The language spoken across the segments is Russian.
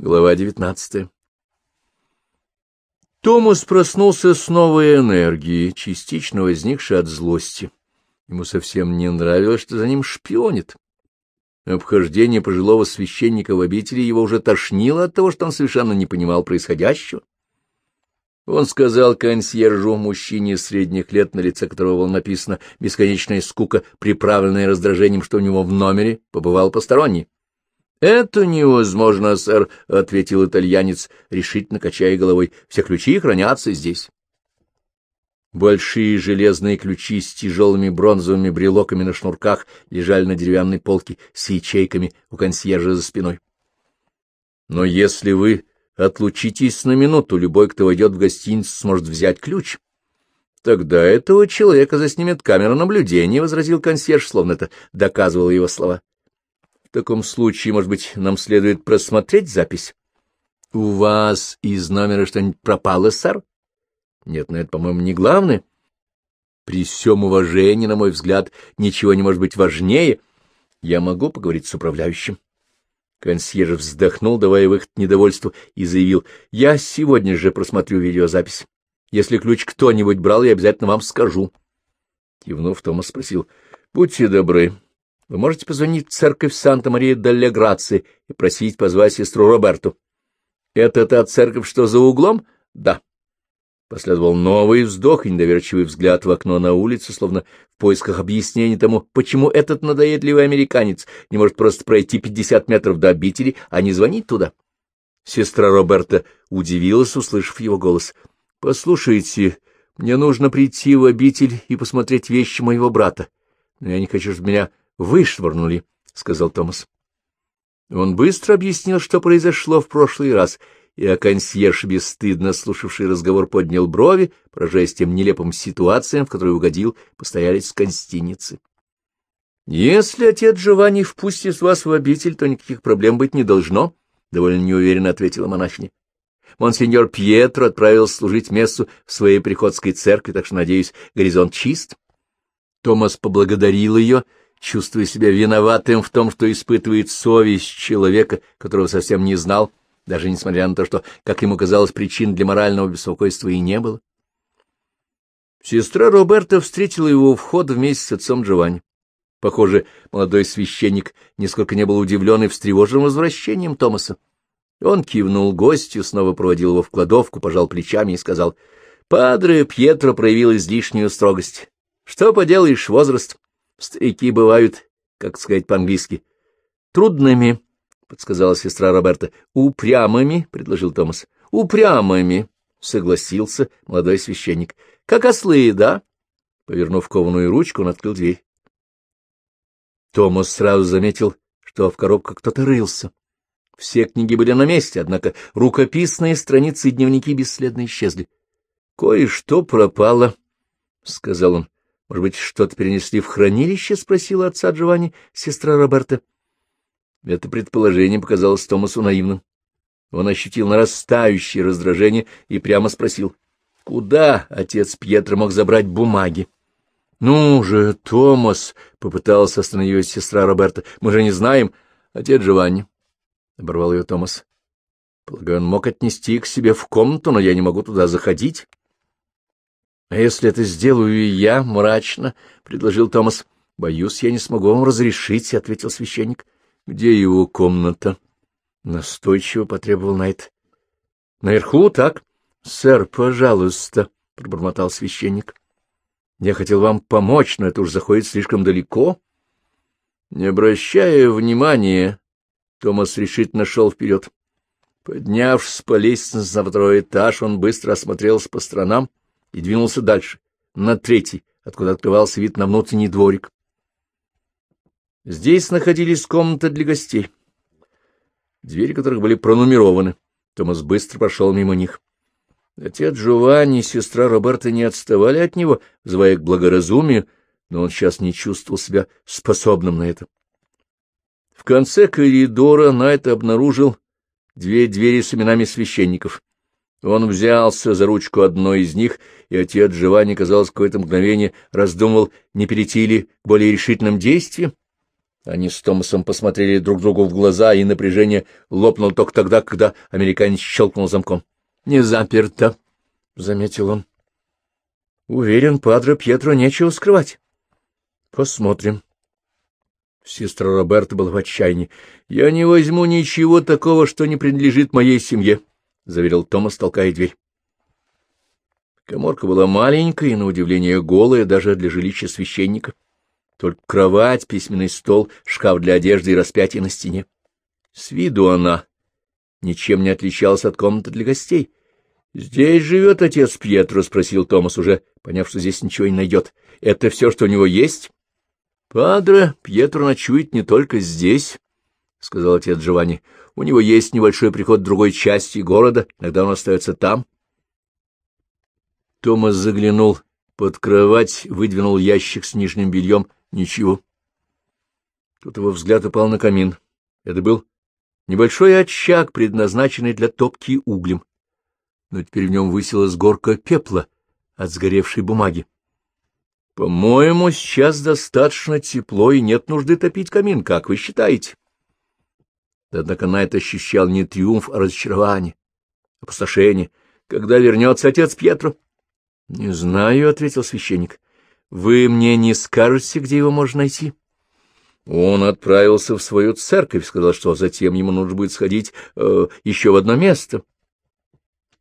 Глава девятнадцатая. Томас проснулся с новой энергией, частично возникшей от злости. Ему совсем не нравилось, что за ним шпионит. Обхождение пожилого священника в обители его уже тошнило от того, что он совершенно не понимал происходящего. Он сказал консьержу, мужчине средних лет, на лице которого было написано «бесконечная скука, приправленная раздражением, что у него в номере побывал посторонний». — Это невозможно, сэр, — ответил итальянец, решительно качая головой. — Все ключи хранятся здесь. Большие железные ключи с тяжелыми бронзовыми брелоками на шнурках лежали на деревянной полке с ячейками у консьержа за спиной. — Но если вы отлучитесь на минуту, любой, кто войдет в гостиницу, сможет взять ключ. — Тогда этого человека заснимет камера наблюдения, — возразил консьерж, словно это доказывало его слова. В таком случае, может быть, нам следует просмотреть запись? — У вас из номера что-нибудь пропало, сэр? — Нет, но это, по-моему, не главное. При всем уважении, на мой взгляд, ничего не может быть важнее. Я могу поговорить с управляющим? Консьерж вздохнул, давая выход недовольству, и заявил, — Я сегодня же просмотрю видеозапись. Если ключ кто-нибудь брал, я обязательно вам скажу. Кивнув, Томас спросил, — Будьте добры, вы можете позвонить в церковь Санта-Мария-Далле-Грации и просить позвать сестру Роберту. — Это та церковь, что за углом? — Да. Последовал новый вздох и недоверчивый взгляд в окно на улицу, словно в поисках объяснений тому, почему этот надоедливый американец не может просто пройти пятьдесят метров до обители, а не звонить туда. Сестра Роберта удивилась, услышав его голос. — Послушайте, мне нужно прийти в обитель и посмотреть вещи моего брата, но я не хочу, чтобы меня вышвырнули, — сказал Томас. Он быстро объяснил, что произошло в прошлый раз, и а консьерж, бесстыдно слушавший разговор, поднял брови, поражаясь тем нелепым ситуациям, в которые угодил постоялец гостиницы. — Если отец Джованни впустит вас в обитель, то никаких проблем быть не должно, — довольно неуверенно ответила монахиня. Монсеньор Пьетро отправился служить месту в своей приходской церкви, так что, надеюсь, горизонт чист. Томас поблагодарил ее чувствуя себя виноватым в том, что испытывает совесть человека, которого совсем не знал, даже несмотря на то, что, как ему казалось, причин для морального беспокойства и не было. Сестра Роберта встретила его у входа вместе с отцом Джованни. Похоже, молодой священник нисколько не был удивлен и встревожен возвращением Томаса. Он кивнул гостю, снова проводил его в кладовку, пожал плечами и сказал, — Падре Пьетро проявил излишнюю строгость. Что поделаешь, возраст. Старики бывают, как сказать по-английски, трудными, — подсказала сестра Роберта. — Упрямыми, — предложил Томас. — Упрямыми, — согласился молодой священник. — Как ослы, да? Повернув кованую ручку, он открыл дверь. Томас сразу заметил, что в коробках кто-то рылся. Все книги были на месте, однако рукописные страницы и дневники бесследно исчезли. — Кое-что пропало, — сказал он. Может быть, что-то перенесли в хранилище? — спросила отца Джованни, сестра Роберта. Это предположение показалось Томасу наивным. Он ощутил нарастающее раздражение и прямо спросил, куда отец Пьетро мог забрать бумаги? — Ну же, Томас, — попыталась остановить сестра Роберта, — мы же не знаем. Отец Джованни, — оборвал ее Томас. — Полагаю, он мог отнести их к себе в комнату, но я не могу туда заходить. — А если это сделаю я, мрачно, — предложил Томас. — Боюсь, я не смогу вам разрешить, — ответил священник. — Где его комната? — настойчиво потребовал Найт. — Наверху, так? — Сэр, пожалуйста, — пробормотал священник. — Я хотел вам помочь, но это уж заходит слишком далеко. Не обращая внимания, Томас решительно шел вперед. Поднявшись по лестнице на второй этаж, он быстро осмотрелся по сторонам и двинулся дальше, на третий, откуда открывался вид на внутренний дворик. Здесь находились комнаты для гостей, двери которых были пронумерованы. Томас быстро прошел мимо них. Отец Джованни и сестра Роберта не отставали от него, звая к благоразумию, но он сейчас не чувствовал себя способным на это. В конце коридора Найт обнаружил две двери с именами священников. Он взялся за ручку одной из них, и отец Джованни, казалось, какое-то мгновение раздумывал, не перейти ли к более решительным действиям. Они с Томасом посмотрели друг другу в глаза, и напряжение лопнуло только тогда, когда американец щелкнул замком. — Не заперто, — заметил он. — Уверен, Падре Пьетро нечего скрывать. — Посмотрим. Сестра Роберта была в отчаянии. — Я не возьму ничего такого, что не принадлежит моей семье, — заверил Томас, толкая дверь. Коморка была маленькая и, на удивление, голая даже для жилища священника. Только кровать, письменный стол, шкаф для одежды и распятие на стене. С виду она ничем не отличалась от комнаты для гостей. — Здесь живет отец Пьетро? — спросил Томас, уже поняв, что здесь ничего не найдет. — Это все, что у него есть? — Падре, Пьетро ночует не только здесь, — сказал отец Джованни. — У него есть небольшой приход в другой части города, иногда он остается там. Томас заглянул под кровать, выдвинул ящик с нижним бельем. Ничего. Тут его взгляд упал на камин. Это был небольшой очаг, предназначенный для топки углем. Но теперь в нем высилась горка пепла от сгоревшей бумаги. По-моему, сейчас достаточно тепло, и нет нужды топить камин, как вы считаете? Однако Найт ощущал не триумф, а разочарование, опустошение. Когда вернется отец Пьетро? — Не знаю, — ответил священник. — Вы мне не скажете, где его можно найти? Он отправился в свою церковь, сказал, что затем ему нужно будет сходить э, еще в одно место.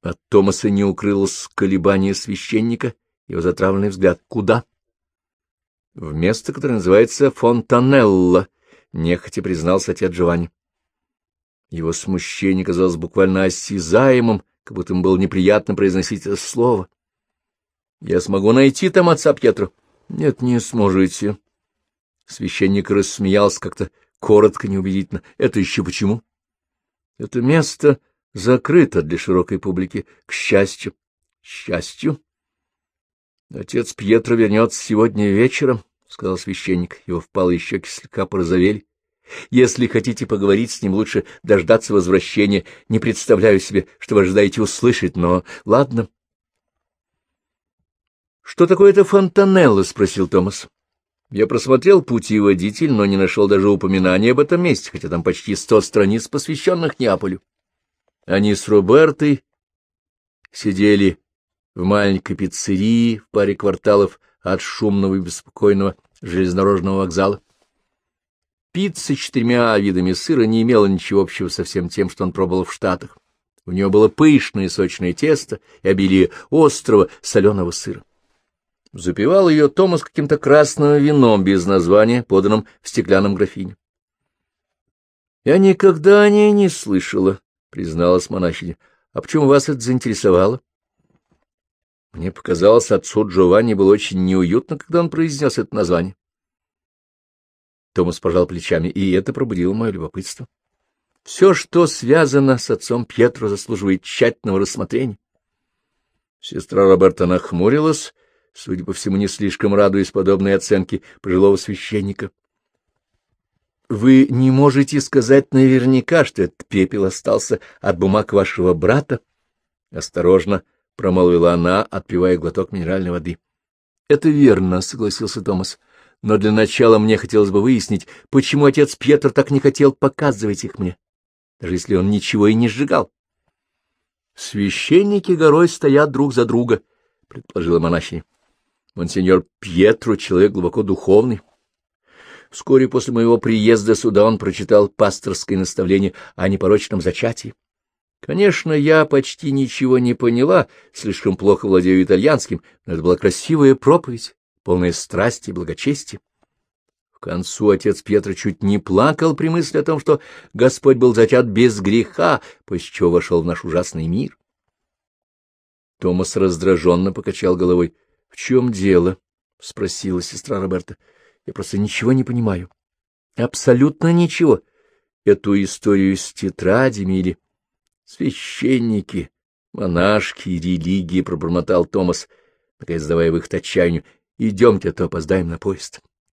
От Томаса не укрылось колебание священника, его затравленный взгляд. Куда? — в место, которое называется Фонтанелло, — нехотя признался отец Джованни. Его смущение казалось буквально осязаемым, как будто ему было неприятно произносить это слово. — Я смогу найти там отца Пьетро? — Нет, не сможете. Священник рассмеялся как-то коротко, неубедительно. — Это еще почему? — Это место закрыто для широкой публики, к счастью. — Счастью? Отец Пьетро вернется сегодня вечером, — сказал священник. Его впалые щеки слегка порозовели. — Если хотите поговорить с ним, лучше дождаться возвращения. Не представляю себе, что вы ожидаете услышать, но ладно. — Что такое это фонтанелло? — спросил Томас. Я просмотрел путеводитель, но не нашел даже упоминания об этом месте, хотя там почти сто страниц, посвященных Неаполю. Они с Робертой сидели в маленькой пиццерии в паре кварталов от шумного и беспокойного железнодорожного вокзала. Пицца с четырьмя видами сыра не имела ничего общего со всем тем, что он пробовал в Штатах. У нее было пышное сочное тесто и обилие острого соленого сыра. Запивал ее Томас каким-то красным вином без названия, поданным в стеклянном графине. — Я никогда о ней не слышала, — призналась монахиня. — А почему вас это заинтересовало? Мне показалось, отцу Джованни было очень неуютно, когда он произнес это название. Томас пожал плечами, и это пробудило мое любопытство. Все, что связано с отцом Пьетро, заслуживает тщательного рассмотрения. Сестра Роберта нахмурилась, судя по всему, не слишком радуясь подобной оценке пожилого священника. — Вы не можете сказать наверняка, что этот пепел остался от бумаг вашего брата? — осторожно — промолвила она, отпивая глоток минеральной воды. — Это верно, — согласился Томас. — Но для начала мне хотелось бы выяснить, почему отец Пьетр так не хотел показывать их мне, даже если он ничего и не сжигал. — Священники горой стоят друг за друга, — предположила монахиня. Монсеньор Пьетро — человек глубоко духовный. Вскоре после моего приезда сюда он прочитал пасторское наставление о непорочном зачатии. Конечно, я почти ничего не поняла, слишком плохо владею итальянским, но это была красивая проповедь, полная страсти и благочестия. В концу отец Петр чуть не плакал при мысли о том, что Господь был зачат без греха, после чего вошел в наш ужасный мир. Томас раздраженно покачал головой. — В чем дело? — спросила сестра Роберта. — Я просто ничего не понимаю. — Абсолютно ничего. Эту историю с тетрадями или Священники, монашки религии, — пробормотал Томас, наконец давая выход отчаянию. — Идемте, а то опоздаем на поезд.